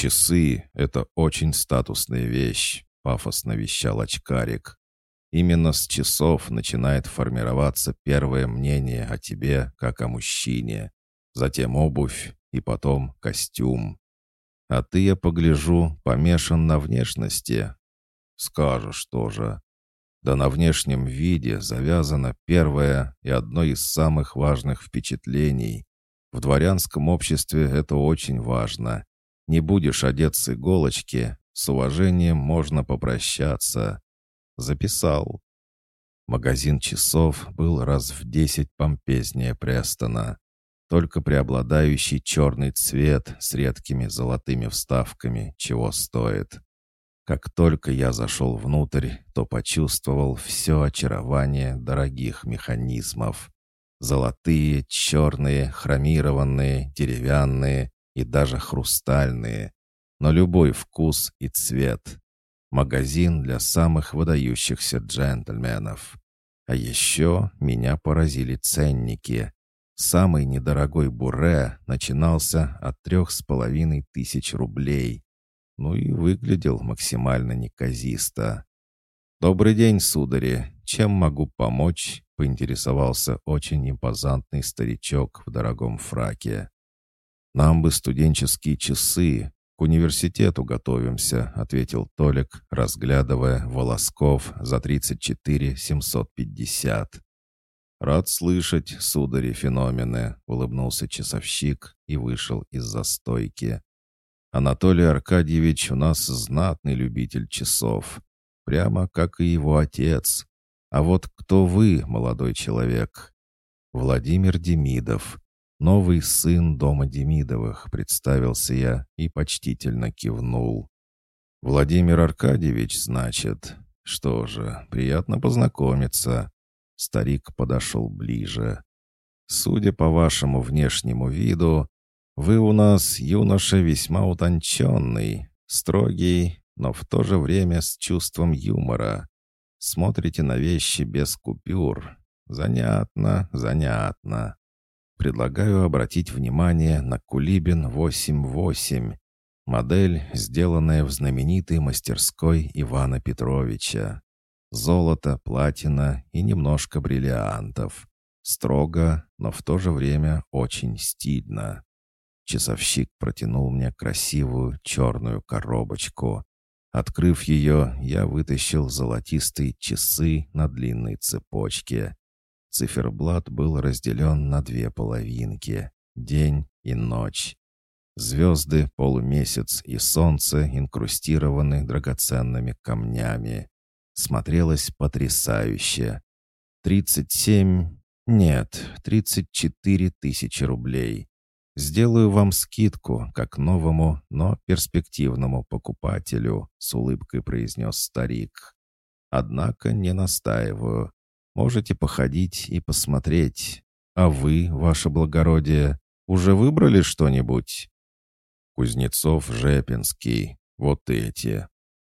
«Часы — это очень статусная вещь», — пафосно вещал очкарик. «Именно с часов начинает формироваться первое мнение о тебе, как о мужчине, затем обувь и потом костюм. А ты, я погляжу, помешан на внешности. Скажешь тоже. Да на внешнем виде завязано первое и одно из самых важных впечатлений. В дворянском обществе это очень важно. Не будешь одет с иголочки, с уважением можно попрощаться. Записал. Магазин часов был раз в десять помпезнее Престона. Только преобладающий черный цвет с редкими золотыми вставками чего стоит. Как только я зашел внутрь, то почувствовал все очарование дорогих механизмов. Золотые, черные, хромированные, деревянные и даже хрустальные. Но любой вкус и цвет. Магазин для самых выдающихся джентльменов. А еще меня поразили ценники. Самый недорогой буре начинался от трех с половиной тысяч рублей. Ну и выглядел максимально неказисто. «Добрый день, судари. Чем могу помочь?» — поинтересовался очень импозантный старичок в дорогом фраке. «Нам бы студенческие часы. К университету готовимся», — ответил Толик, разглядывая волосков за 34 750. «Рад слышать, судари, феномены», — улыбнулся часовщик и вышел из застойки. «Анатолий Аркадьевич у нас знатный любитель часов, прямо как и его отец. А вот кто вы, молодой человек?» «Владимир Демидов, новый сын дома Демидовых», — представился я и почтительно кивнул. «Владимир Аркадьевич, значит? Что же, приятно познакомиться». Старик подошел ближе. «Судя по вашему внешнему виду, вы у нас юноша весьма утонченный, строгий, но в то же время с чувством юмора. Смотрите на вещи без купюр. Занятно, занятно. Предлагаю обратить внимание на Кулибин 88, модель, сделанная в знаменитой мастерской Ивана Петровича. Золото, платина и немножко бриллиантов. Строго, но в то же время очень стильно. Часовщик протянул мне красивую черную коробочку. Открыв ее, я вытащил золотистые часы на длинной цепочке. Циферблат был разделен на две половинки — день и ночь. Звезды, полумесяц и солнце инкрустированы драгоценными камнями смотрелась потрясающе. Тридцать семь... Нет, тридцать четыре тысячи рублей. Сделаю вам скидку, как новому, но перспективному покупателю», — с улыбкой произнес старик. «Однако не настаиваю. Можете походить и посмотреть. А вы, ваше благородие, уже выбрали что-нибудь?» «Кузнецов-Жепинский. Вот эти»,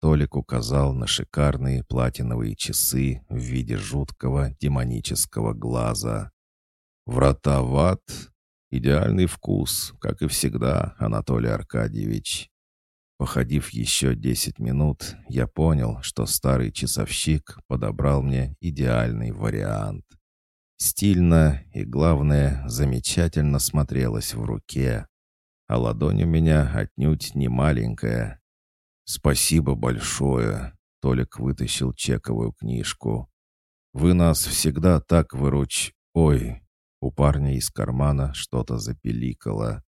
Толик указал на шикарные платиновые часы в виде жуткого демонического глаза. «Врата в ад? Идеальный вкус, как и всегда, Анатолий Аркадьевич». Походив еще десять минут, я понял, что старый часовщик подобрал мне идеальный вариант. Стильно и, главное, замечательно смотрелось в руке. А ладонь у меня отнюдь не маленькая, «Спасибо большое», — Толик вытащил чековую книжку. «Вы нас всегда так выруч...» «Ой!» У парня из кармана что-то запеликало.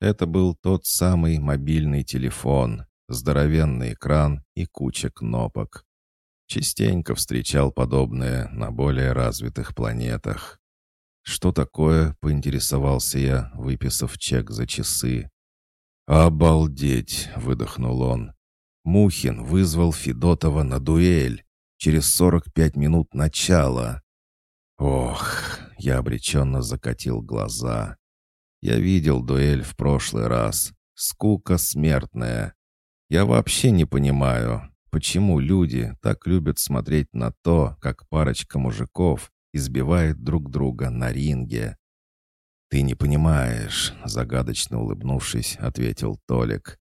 Это был тот самый мобильный телефон, здоровенный экран и куча кнопок. Частенько встречал подобное на более развитых планетах. «Что такое?» — поинтересовался я, выписав чек за часы. «Обалдеть!» — выдохнул он. Мухин вызвал Федотова на дуэль. Через сорок пять минут начала. Ох, я обреченно закатил глаза. Я видел дуэль в прошлый раз. Скука смертная. Я вообще не понимаю, почему люди так любят смотреть на то, как парочка мужиков избивает друг друга на ринге. «Ты не понимаешь», — загадочно улыбнувшись, ответил Толик.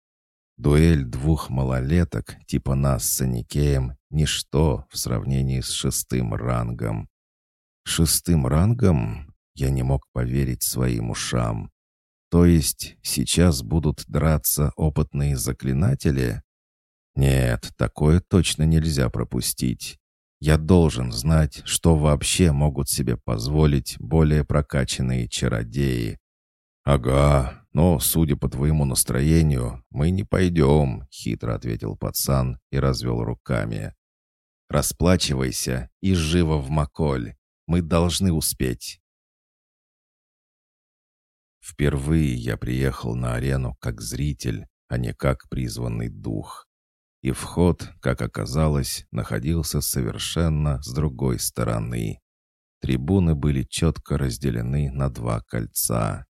Дуэль двух малолеток, типа нас с Аникеем, ничто в сравнении с шестым рангом. Шестым рангом? Я не мог поверить своим ушам. То есть сейчас будут драться опытные заклинатели? Нет, такое точно нельзя пропустить. Я должен знать, что вообще могут себе позволить более прокачанные чародеи. «Ага, но, судя по твоему настроению, мы не пойдем», — хитро ответил пацан и развел руками. «Расплачивайся и живо в Маколь. Мы должны успеть». Впервые я приехал на арену как зритель, а не как призванный дух. И вход, как оказалось, находился совершенно с другой стороны. Трибуны были четко разделены на два кольца.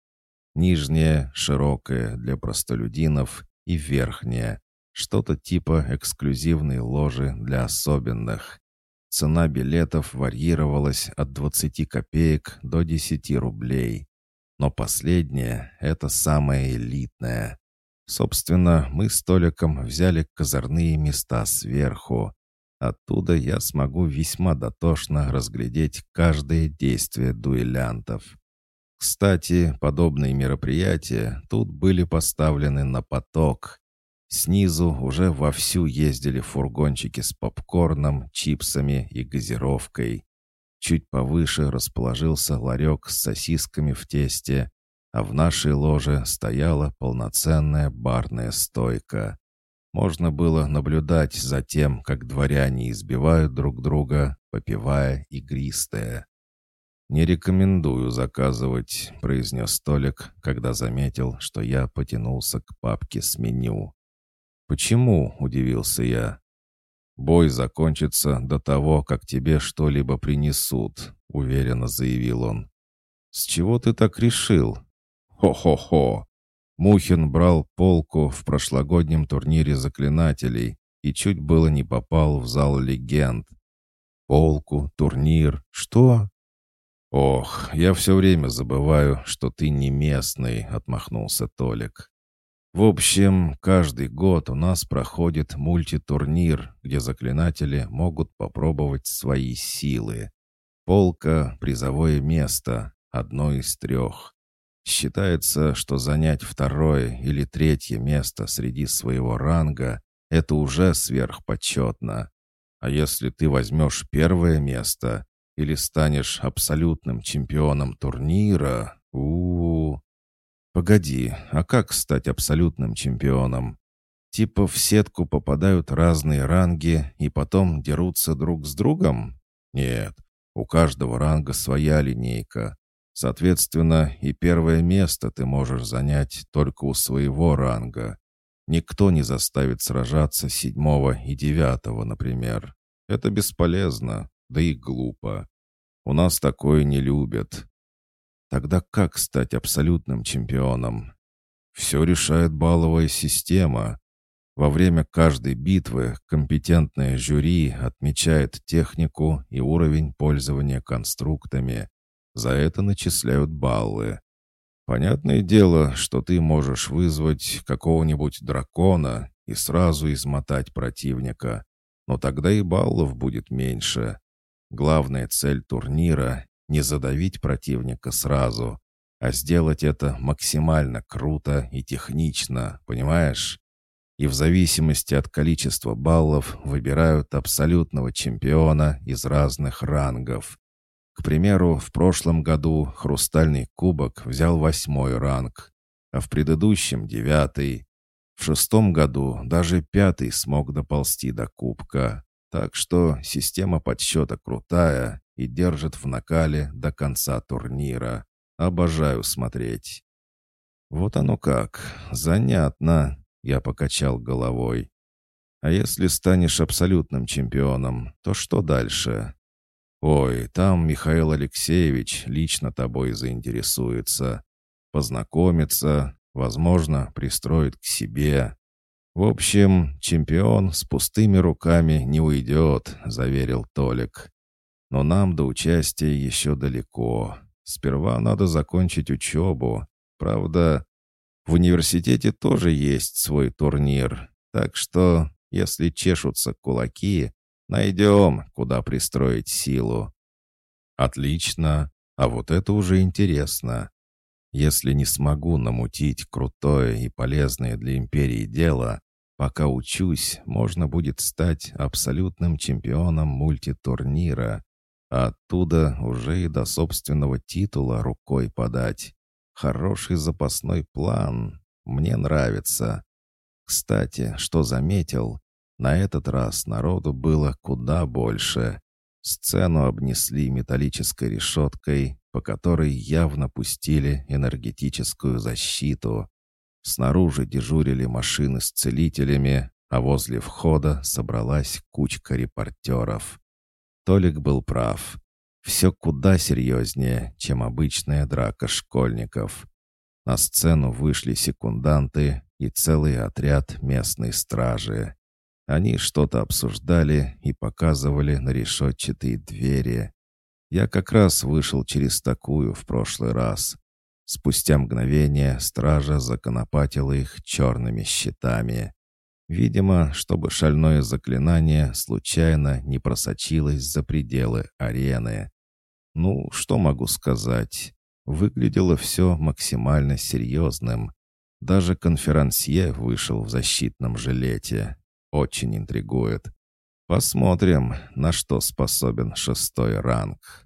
Нижняя, широкая для простолюдинов, и верхняя, что-то типа эксклюзивной ложи для особенных. Цена билетов варьировалась от 20 копеек до 10 рублей. Но последняя — это самая элитная. Собственно, мы с Толиком взяли козырные места сверху. Оттуда я смогу весьма дотошно разглядеть каждое действие дуэлянтов. Кстати, подобные мероприятия тут были поставлены на поток. Снизу уже вовсю ездили фургончики с попкорном, чипсами и газировкой. Чуть повыше расположился ларек с сосисками в тесте, а в нашей ложе стояла полноценная барная стойка. Можно было наблюдать за тем, как дворяне избивают друг друга, попивая игристое. «Не рекомендую заказывать», — произнес столик, когда заметил, что я потянулся к папке с меню. «Почему?» — удивился я. «Бой закончится до того, как тебе что-либо принесут», — уверенно заявил он. «С чего ты так решил?» «Хо-хо-хо!» Мухин брал полку в прошлогоднем турнире заклинателей и чуть было не попал в зал легенд. «Полку, турнир, что?» «Ох, я все время забываю, что ты не местный», — отмахнулся Толик. «В общем, каждый год у нас проходит мультитурнир, где заклинатели могут попробовать свои силы. Полка — призовое место, одно из трех. Считается, что занять второе или третье место среди своего ранга — это уже сверхпочетно. А если ты возьмешь первое место, или станешь абсолютным чемпионом турнира, у, -у, -у. Погоди, а как стать абсолютным чемпионом? Типа в сетку попадают разные ранги и потом дерутся друг с другом? Нет, у каждого ранга своя линейка. Соответственно, и первое место ты можешь занять только у своего ранга. Никто не заставит сражаться седьмого и девятого, например. Это бесполезно да и глупо. У нас такое не любят. Тогда как стать абсолютным чемпионом? Все решает балловая система. Во время каждой битвы компетентное жюри отмечает технику и уровень пользования конструктами. За это начисляют баллы. Понятное дело, что ты можешь вызвать какого-нибудь дракона и сразу измотать противника, но тогда и баллов будет меньше. Главная цель турнира — не задавить противника сразу, а сделать это максимально круто и технично, понимаешь? И в зависимости от количества баллов выбирают абсолютного чемпиона из разных рангов. К примеру, в прошлом году «Хрустальный кубок» взял восьмой ранг, а в предыдущем — девятый. В шестом году даже пятый смог доползти до кубка. Так что система подсчета крутая и держит в накале до конца турнира. Обожаю смотреть. Вот оно как. Занятно. Я покачал головой. А если станешь абсолютным чемпионом, то что дальше? Ой, там Михаил Алексеевич лично тобой заинтересуется. Познакомится, возможно, пристроит к себе. «В общем, чемпион с пустыми руками не уйдет», — заверил Толик. «Но нам до участия еще далеко. Сперва надо закончить учебу. Правда...» В университете тоже есть свой турнир, так что, если чешутся кулаки, найдем, куда пристроить силу. Отлично, а вот это уже интересно. Если не смогу намутить крутое и полезное для империи дело, пока учусь, можно будет стать абсолютным чемпионом мультитурнира, а оттуда уже и до собственного титула рукой подать. Хороший запасной план. Мне нравится. Кстати, что заметил, на этот раз народу было куда больше. Сцену обнесли металлической решеткой, по которой явно пустили энергетическую защиту. Снаружи дежурили машины с целителями, а возле входа собралась кучка репортеров. Толик был прав. Все куда серьезнее, чем обычная драка школьников. На сцену вышли секунданты и целый отряд местной стражи. Они что-то обсуждали и показывали на решетчатые двери. Я как раз вышел через такую в прошлый раз. Спустя мгновение стража законопатила их черными щитами. Видимо, чтобы шальное заклинание случайно не просочилось за пределы арены. Ну, что могу сказать? Выглядело все максимально серьезным. Даже конферансье вышел в защитном жилете. Очень интригует. Посмотрим, на что способен шестой ранг.